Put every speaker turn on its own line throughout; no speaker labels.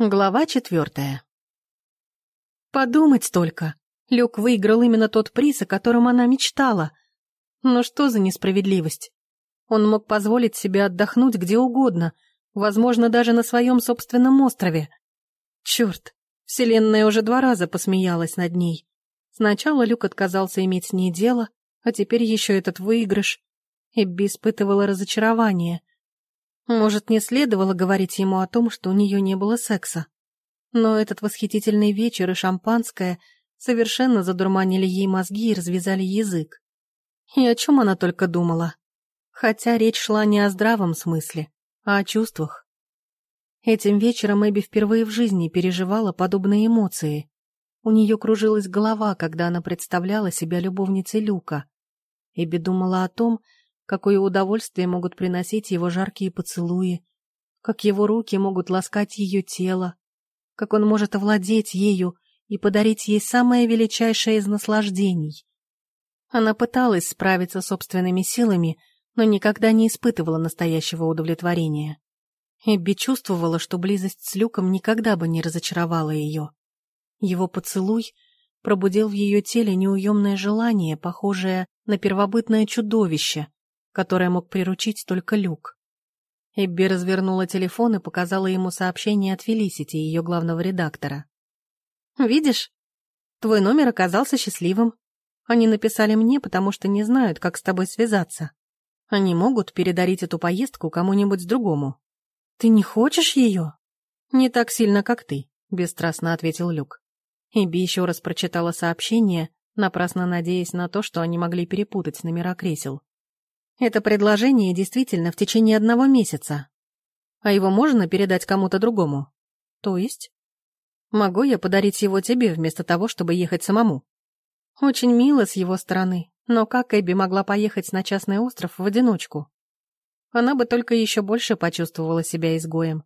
Глава четвертая. Подумать только. Люк выиграл именно тот приз, о котором она мечтала. Но что за несправедливость? Он мог позволить себе отдохнуть где угодно, возможно, даже на своем собственном острове. Черт, Вселенная уже два раза посмеялась над ней. Сначала Люк отказался иметь с ней дело, а теперь еще этот выигрыш. Эбби испытывала разочарование. Может, не следовало говорить ему о том, что у нее не было секса. Но этот восхитительный вечер и шампанское совершенно задурманили ей мозги и развязали язык. И о чем она только думала. Хотя речь шла не о здравом смысле, а о чувствах. Этим вечером Эбби впервые в жизни переживала подобные эмоции. У нее кружилась голова, когда она представляла себя любовницей Люка. Эбби думала о том, какое удовольствие могут приносить его жаркие поцелуи, как его руки могут ласкать ее тело, как он может овладеть ею и подарить ей самое величайшее из наслаждений. Она пыталась справиться собственными силами, но никогда не испытывала настоящего удовлетворения. Эбби чувствовала, что близость с Люком никогда бы не разочаровала ее. Его поцелуй пробудил в ее теле неуемное желание, похожее на первобытное чудовище, которое мог приручить только Люк. Эбби развернула телефон и показала ему сообщение от Фелисити, ее главного редактора. «Видишь? Твой номер оказался счастливым. Они написали мне, потому что не знают, как с тобой связаться. Они могут передарить эту поездку кому-нибудь другому. Ты не хочешь ее?» «Не так сильно, как ты», — бесстрастно ответил Люк. Эбби еще раз прочитала сообщение, напрасно надеясь на то, что они могли перепутать номера кресел. Это предложение действительно в течение одного месяца. А его можно передать кому-то другому? То есть? Могу я подарить его тебе вместо того, чтобы ехать самому? Очень мило с его стороны, но как Эбби могла поехать на частный остров в одиночку? Она бы только еще больше почувствовала себя изгоем.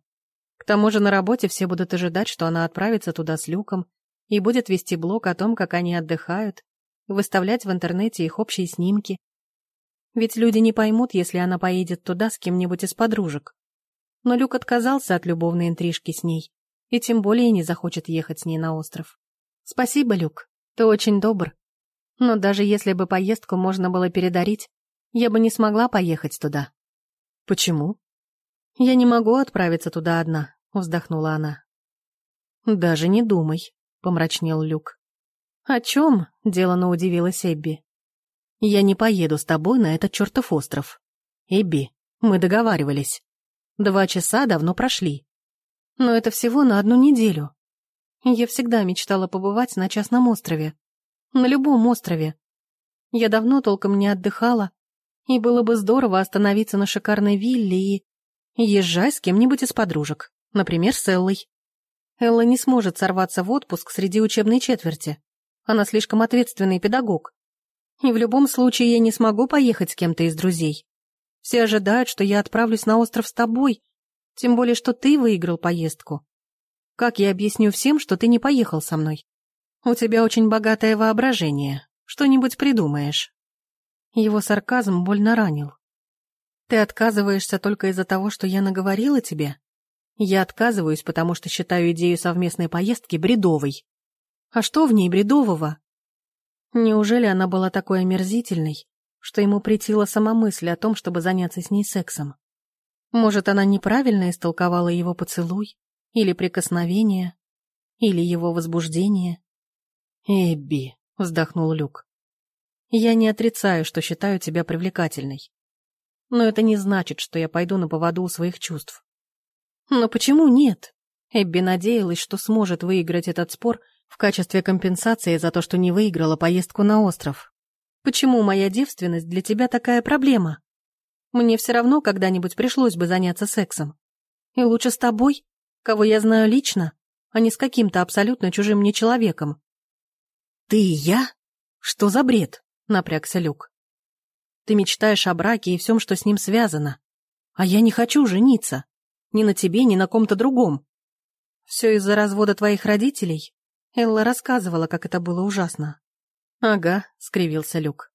К тому же на работе все будут ожидать, что она отправится туда с Люком и будет вести блог о том, как они отдыхают, выставлять в интернете их общие снимки, ведь люди не поймут, если она поедет туда с кем-нибудь из подружек. Но Люк отказался от любовной интрижки с ней, и тем более не захочет ехать с ней на остров. Спасибо, Люк, ты очень добр. Но даже если бы поездку можно было передарить, я бы не смогла поехать туда. Почему? Я не могу отправиться туда одна, вздохнула она. Даже не думай, помрачнел Люк. О чем? Делано удивилась Эбби. Я не поеду с тобой на этот чертов остров. Эбби, мы договаривались. Два часа давно прошли. Но это всего на одну неделю. Я всегда мечтала побывать на частном острове. На любом острове. Я давно толком не отдыхала, и было бы здорово остановиться на шикарной вилле и... Езжай с кем-нибудь из подружек, например, с Эллой. Элла не сможет сорваться в отпуск среди учебной четверти. Она слишком ответственный педагог. И в любом случае я не смогу поехать с кем-то из друзей. Все ожидают, что я отправлюсь на остров с тобой, тем более, что ты выиграл поездку. Как я объясню всем, что ты не поехал со мной? У тебя очень богатое воображение. Что-нибудь придумаешь. Его сарказм больно ранил. Ты отказываешься только из-за того, что я наговорила тебе? Я отказываюсь, потому что считаю идею совместной поездки бредовой. А что в ней бредового? Неужели она была такой омерзительной, что ему претила сама мысль о том, чтобы заняться с ней сексом? Может, она неправильно истолковала его поцелуй, или прикосновение, или его возбуждение? «Эбби», — вздохнул Люк, — «я не отрицаю, что считаю тебя привлекательной. Но это не значит, что я пойду на поводу у своих чувств». «Но почему нет?» Эбби надеялась, что сможет выиграть этот спор в качестве компенсации за то, что не выиграла поездку на остров. Почему моя девственность для тебя такая проблема? Мне все равно когда-нибудь пришлось бы заняться сексом. И лучше с тобой, кого я знаю лично, а не с каким-то абсолютно чужим мне человеком. Ты и я? Что за бред? Напрягся Люк. Ты мечтаешь о браке и всем, что с ним связано. А я не хочу жениться. Ни на тебе, ни на ком-то другом. Все из-за развода твоих родителей? Элла рассказывала, как это было ужасно. «Ага», — скривился Люк.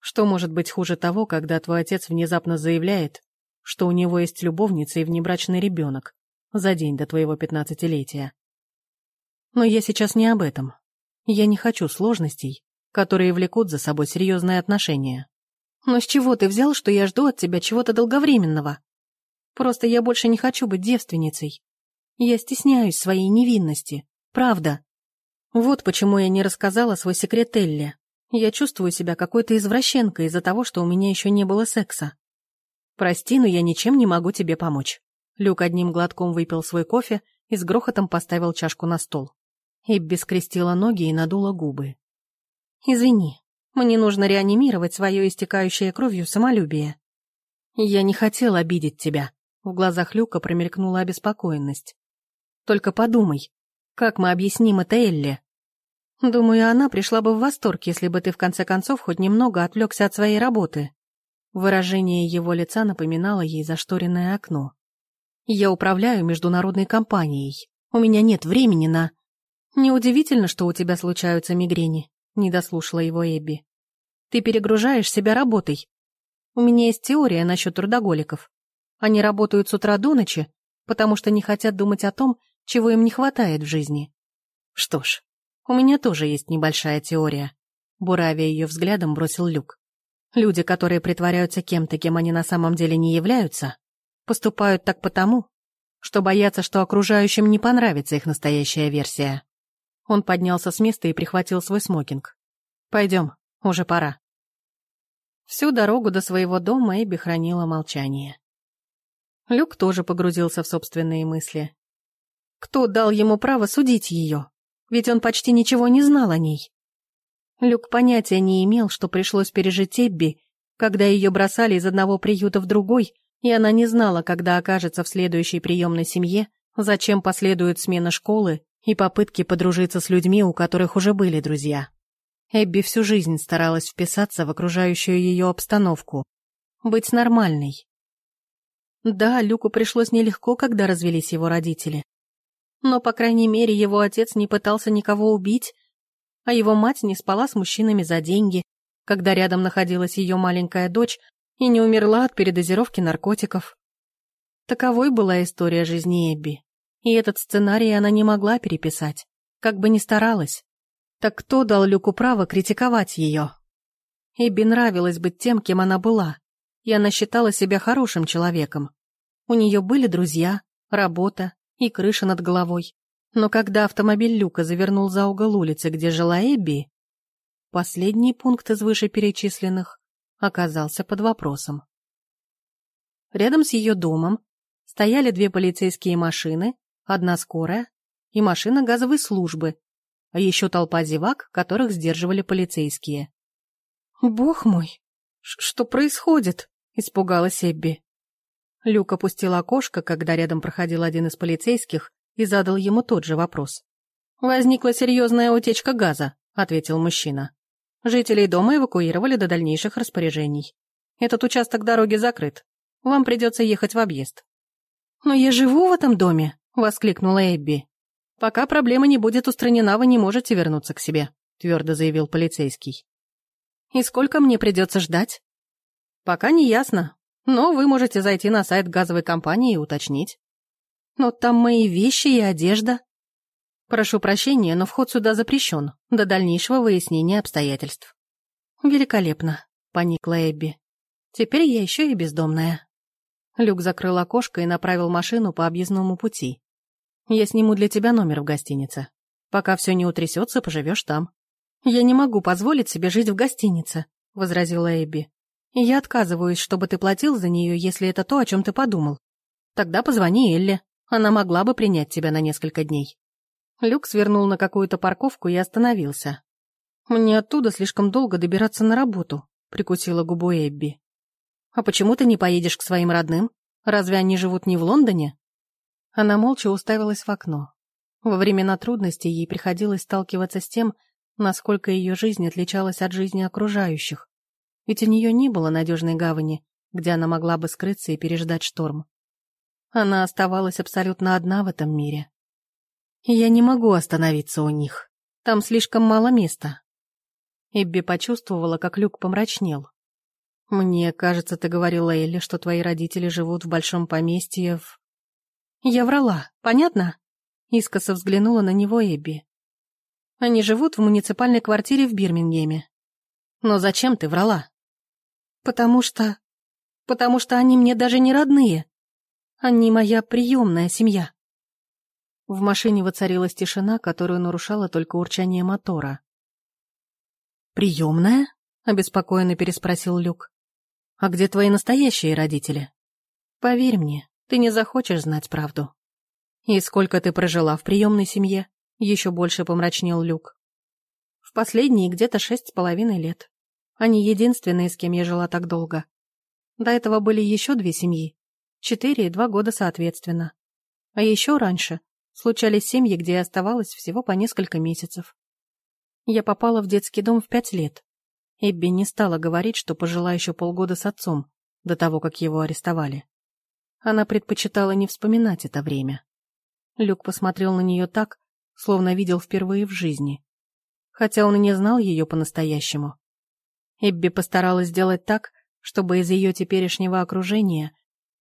«Что может быть хуже того, когда твой отец внезапно заявляет, что у него есть любовница и внебрачный ребенок, за день до твоего пятнадцатилетия. Но я сейчас не об этом. Я не хочу сложностей, которые влекут за собой серьезные отношения. Но с чего ты взял, что я жду от тебя чего-то долговременного? Просто я больше не хочу быть девственницей. Я стесняюсь своей невинности. Правда. Вот почему я не рассказала свой секрет Элли. Я чувствую себя какой-то извращенкой из-за того, что у меня еще не было секса. Прости, но я ничем не могу тебе помочь. Люк одним глотком выпил свой кофе и с грохотом поставил чашку на стол. Эбби скрестила ноги и надула губы. «Извини, мне нужно реанимировать свое истекающее кровью самолюбие. Я не хотел обидеть тебя». В глазах Люка промелькнула обеспокоенность. «Только подумай, как мы объясним это Элли?» «Думаю, она пришла бы в восторг, если бы ты в конце концов хоть немного отвлекся от своей работы». Выражение его лица напоминало ей зашторенное окно. «Я управляю международной компанией. У меня нет времени на...» «Неудивительно, что у тебя случаются мигрени», — не дослушала его Эбби. «Ты перегружаешь себя работой. У меня есть теория насчет трудоголиков. Они работают с утра до ночи, потому что не хотят думать о том, чего им не хватает в жизни. Что ж, у меня тоже есть небольшая теория. Буравя ее взглядом, бросил Люк. Люди, которые притворяются кем-то, кем они на самом деле не являются, поступают так потому, что боятся, что окружающим не понравится их настоящая версия. Он поднялся с места и прихватил свой смокинг. «Пойдем, уже пора». Всю дорогу до своего дома Эбби хранила молчание. Люк тоже погрузился в собственные мысли. Кто дал ему право судить ее? Ведь он почти ничего не знал о ней. Люк понятия не имел, что пришлось пережить Эбби, когда ее бросали из одного приюта в другой, и она не знала, когда окажется в следующей приемной семье, зачем последует смена школы и попытки подружиться с людьми, у которых уже были друзья. Эбби всю жизнь старалась вписаться в окружающую ее обстановку, быть нормальной. Да, Люку пришлось нелегко, когда развелись его родители. Но, по крайней мере, его отец не пытался никого убить, а его мать не спала с мужчинами за деньги, когда рядом находилась ее маленькая дочь и не умерла от передозировки наркотиков. Таковой была история жизни Эбби. И этот сценарий она не могла переписать, как бы ни старалась. Так кто дал Люку право критиковать ее? Эбби нравилось быть тем, кем она была, и она считала себя хорошим человеком. У нее были друзья, работа и крыша над головой. Но когда автомобиль Люка завернул за угол улицы, где жила Эбби, последний пункт из вышеперечисленных оказался под вопросом. Рядом с ее домом стояли две полицейские машины, одна скорая и машина газовой службы, а еще толпа зевак, которых сдерживали полицейские. «Бог мой, что происходит?» — испугалась Эбби. Люк опустил окошко, когда рядом проходил один из полицейских, и задал ему тот же вопрос. «Возникла серьезная утечка газа», — ответил мужчина. «Жителей дома эвакуировали до дальнейших распоряжений. Этот участок дороги закрыт. Вам придется ехать в объезд». «Но я живу в этом доме», — воскликнула Эбби. «Пока проблема не будет устранена, вы не можете вернуться к себе», — твердо заявил полицейский. «И сколько мне придется ждать?» «Пока не ясно, но вы можете зайти на сайт газовой компании и уточнить». «Но там мои вещи и одежда». «Прошу прощения, но вход сюда запрещен, до дальнейшего выяснения обстоятельств». «Великолепно», — поникла Эбби. «Теперь я еще и бездомная». Люк закрыл окошко и направил машину по объездному пути. Я сниму для тебя номер в гостинице. Пока все не утрясется, поживешь там». «Я не могу позволить себе жить в гостинице», — возразила Эбби. «Я отказываюсь, чтобы ты платил за нее, если это то, о чем ты подумал. Тогда позвони Элле, она могла бы принять тебя на несколько дней». Люк свернул на какую-то парковку и остановился. «Мне оттуда слишком долго добираться на работу», — прикусила губу Эбби. «А почему ты не поедешь к своим родным? Разве они живут не в Лондоне?» Она молча уставилась в окно. Во времена трудностей ей приходилось сталкиваться с тем, насколько ее жизнь отличалась от жизни окружающих. Ведь у нее не было надежной гавани, где она могла бы скрыться и переждать шторм. Она оставалась абсолютно одна в этом мире. Я не могу остановиться у них. Там слишком мало места. Эбби почувствовала, как Люк помрачнел. «Мне кажется, ты говорила Элли, что твои родители живут в большом поместье в...» Я врала, понятно?» Искоса взглянула на него Эбби. «Они живут в муниципальной квартире в Бирмингеме». «Но зачем ты врала?» «Потому что... потому что они мне даже не родные. Они моя приемная семья». В машине воцарилась тишина, которую нарушало только урчание мотора. «Приемная?» — обеспокоенно переспросил Люк. «А где твои настоящие родители?» «Поверь мне, ты не захочешь знать правду». «И сколько ты прожила в приемной семье?» — еще больше помрачнел Люк. «В последние где-то шесть с половиной лет. Они единственные, с кем я жила так долго. До этого были еще две семьи. Четыре и два года соответственно. А еще раньше случались семьи, где я оставалась всего по несколько месяцев. Я попала в детский дом в пять лет. Эбби не стала говорить, что пожила еще полгода с отцом, до того, как его арестовали. Она предпочитала не вспоминать это время. Люк посмотрел на нее так, словно видел впервые в жизни. Хотя он и не знал ее по-настоящему. Эбби постаралась сделать так, чтобы из ее теперешнего окружения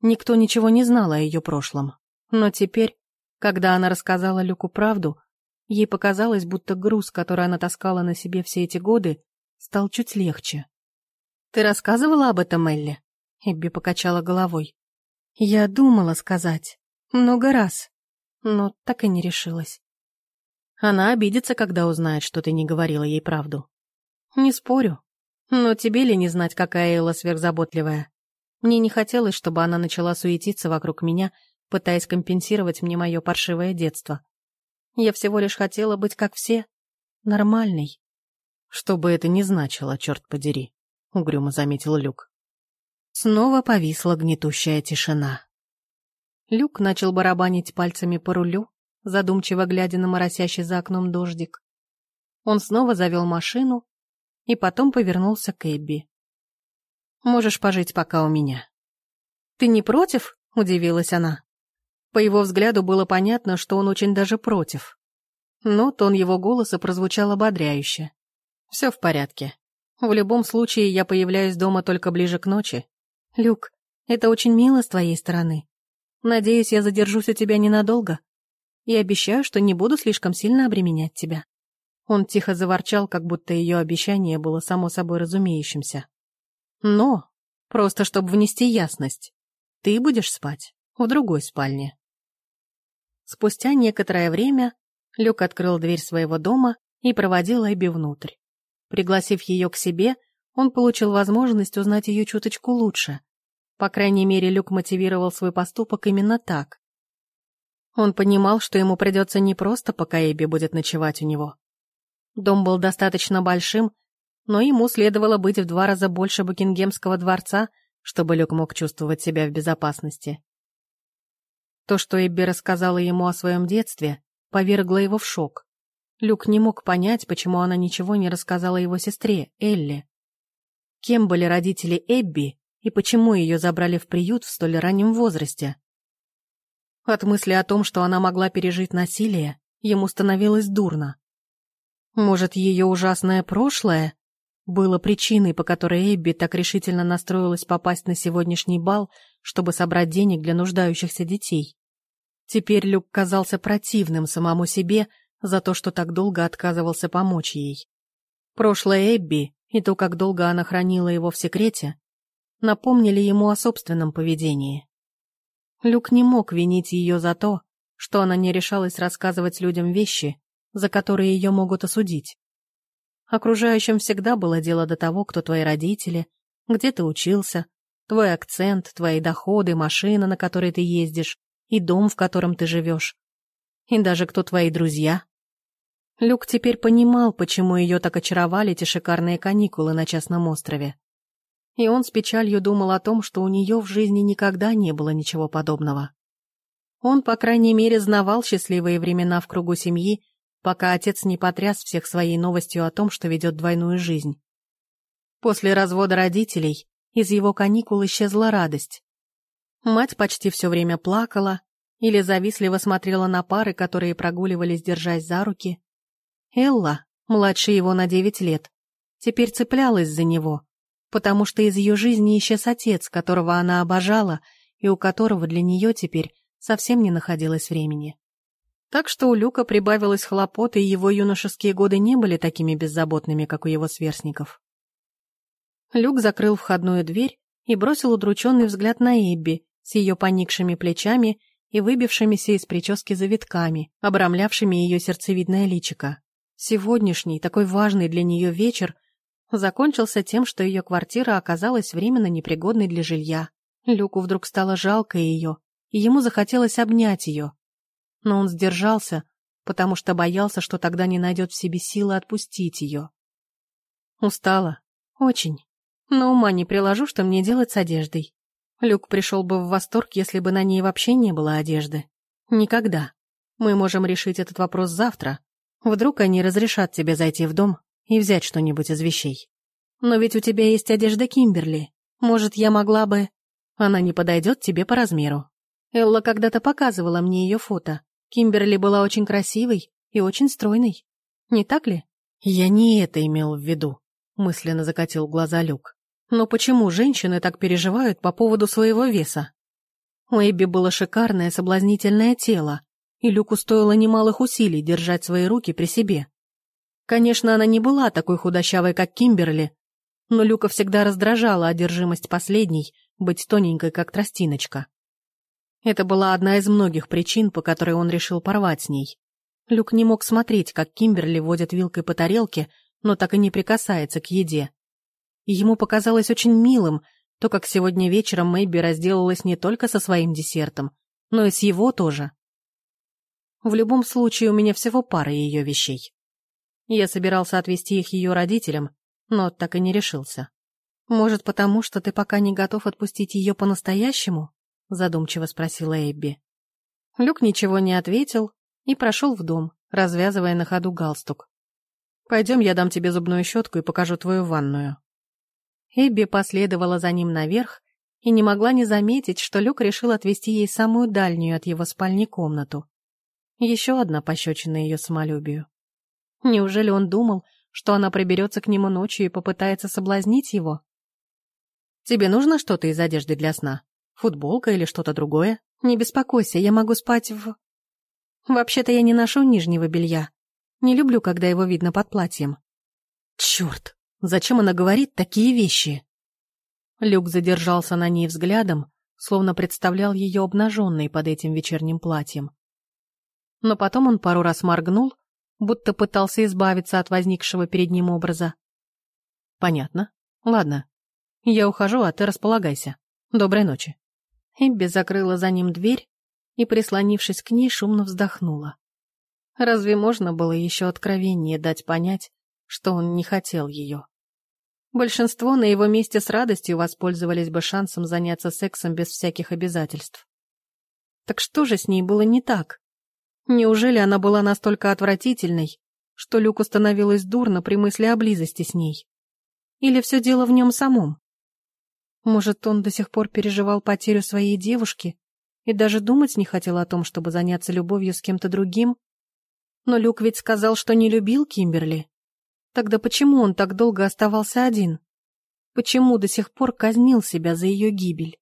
никто ничего не знал о ее прошлом. Но теперь, когда она рассказала Люку правду, ей показалось, будто груз, который она таскала на себе все эти годы, стал чуть легче. «Ты рассказывала об этом, Элли?» Эбби покачала головой. «Я думала сказать. Много раз. Но так и не решилась. Она обидится, когда узнает, что ты не говорила ей правду. Не спорю. Но тебе ли не знать, какая Элла сверхзаботливая? Мне не хотелось, чтобы она начала суетиться вокруг меня, пытаясь компенсировать мне мое паршивое детство. Я всего лишь хотела быть как все, нормальной. Что бы это ни значило, черт подери, — угрюмо заметил Люк. Снова повисла гнетущая тишина. Люк начал барабанить пальцами по рулю, задумчиво глядя на моросящий за окном дождик. Он снова завел машину, и потом повернулся к Эбби. «Можешь пожить пока у меня». «Ты не против?» — удивилась она. По его взгляду было понятно, что он очень даже против. Но тон его голоса прозвучал ободряюще. «Все в порядке. В любом случае, я появляюсь дома только ближе к ночи. Люк, это очень мило с твоей стороны. Надеюсь, я задержусь у тебя ненадолго. И обещаю, что не буду слишком сильно обременять тебя». Он тихо заворчал, как будто ее обещание было само собой разумеющимся. «Но, просто чтобы внести ясность, ты будешь спать в другой спальне». Спустя некоторое время Люк открыл дверь своего дома и проводил Эбби внутрь. Пригласив ее к себе, он получил возможность узнать ее чуточку лучше. По крайней мере, Люк мотивировал свой поступок именно так. Он понимал, что ему придется не просто, пока Эбби будет ночевать у него, Дом был достаточно большим, но ему следовало быть в два раза больше Букингемского дворца, чтобы Люк мог чувствовать себя в безопасности. То, что Эбби рассказала ему о своем детстве, повергло его в шок. Люк не мог понять, почему она ничего не рассказала его сестре, Элли. Кем были родители Эбби и почему ее забрали в приют в столь раннем возрасте? От мысли о том, что она могла пережить насилие, ему становилось дурно. Может, ее ужасное прошлое было причиной, по которой Эбби так решительно настроилась попасть на сегодняшний бал, чтобы собрать денег для нуждающихся детей. Теперь Люк казался противным самому себе за то, что так долго отказывался помочь ей. Прошлое Эбби и то, как долго она хранила его в секрете, напомнили ему о собственном поведении. Люк не мог винить ее за то, что она не решалась рассказывать людям вещи, за которые ее могут осудить. Окружающим всегда было дело до того, кто твои родители, где ты учился, твой акцент, твои доходы, машина, на которой ты ездишь, и дом, в котором ты живешь. И даже кто твои друзья. Люк теперь понимал, почему ее так очаровали те шикарные каникулы на частном острове. И он с печалью думал о том, что у нее в жизни никогда не было ничего подобного. Он, по крайней мере, знавал счастливые времена в кругу семьи, пока отец не потряс всех своей новостью о том, что ведет двойную жизнь. После развода родителей из его каникул исчезла радость. Мать почти все время плакала или завистливо смотрела на пары, которые прогуливались, держась за руки. Элла, младше его на девять лет, теперь цеплялась за него, потому что из ее жизни исчез отец, которого она обожала и у которого для нее теперь совсем не находилось времени. Так что у Люка прибавилось хлопот, и его юношеские годы не были такими беззаботными, как у его сверстников. Люк закрыл входную дверь и бросил удрученный взгляд на Эбби с ее поникшими плечами и выбившимися из прически завитками, обрамлявшими ее сердцевидное личико. Сегодняшний, такой важный для нее вечер закончился тем, что ее квартира оказалась временно непригодной для жилья. Люку вдруг стало жалко ее, и ему захотелось обнять ее, но он сдержался, потому что боялся, что тогда не найдет в себе силы отпустить ее. Устала. Очень. Но ума не приложу, что мне делать с одеждой. Люк пришел бы в восторг, если бы на ней вообще не было одежды. Никогда. Мы можем решить этот вопрос завтра. Вдруг они разрешат тебе зайти в дом и взять что-нибудь из вещей. Но ведь у тебя есть одежда Кимберли. Может, я могла бы... Она не подойдет тебе по размеру. Элла когда-то показывала мне ее фото. Кимберли была очень красивой и очень стройной. Не так ли? Я не это имел в виду, мысленно закатил глаза Люк. Но почему женщины так переживают по поводу своего веса? У Эбби было шикарное соблазнительное тело, и Люку стоило немалых усилий держать свои руки при себе. Конечно, она не была такой худощавой, как Кимберли, но Люка всегда раздражала одержимость последней быть тоненькой, как тростиночка. Это была одна из многих причин, по которой он решил порвать с ней. Люк не мог смотреть, как Кимберли водит вилкой по тарелке, но так и не прикасается к еде. Ему показалось очень милым то, как сегодня вечером Мэйби разделалась не только со своим десертом, но и с его тоже. В любом случае, у меня всего пара ее вещей. Я собирался отвезти их ее родителям, но так и не решился. Может, потому что ты пока не готов отпустить ее по-настоящему? Задумчиво спросила Эбби. Люк ничего не ответил и прошел в дом, развязывая на ходу галстук. «Пойдем, я дам тебе зубную щетку и покажу твою ванную». Эбби последовала за ним наверх и не могла не заметить, что Люк решил отвести ей самую дальнюю от его спальни комнату. Еще одна пощечина ее самолюбию. Неужели он думал, что она приберется к нему ночью и попытается соблазнить его? «Тебе нужно что-то из одежды для сна?» Футболка или что-то другое? Не беспокойся, я могу спать в... Вообще-то я не ношу нижнего белья. Не люблю, когда его видно под платьем. Черт, зачем она говорит такие вещи? Люк задержался на ней взглядом, словно представлял ее обнаженной под этим вечерним платьем. Но потом он пару раз моргнул, будто пытался избавиться от возникшего перед ним образа. «Понятно. Ладно. Я ухожу, а ты располагайся. Доброй ночи». Эбби закрыла за ним дверь и, прислонившись к ней, шумно вздохнула. Разве можно было еще откровеннее дать понять, что он не хотел ее? Большинство на его месте с радостью воспользовались бы шансом заняться сексом без всяких обязательств. Так что же с ней было не так? Неужели она была настолько отвратительной, что Люку становилось дурно при мысли о близости с ней? Или все дело в нем самом? Может, он до сих пор переживал потерю своей девушки и даже думать не хотел о том, чтобы заняться любовью с кем-то другим? Но Люк ведь сказал, что не любил Кимберли. Тогда почему он так долго оставался один? Почему до сих пор казнил себя за ее гибель?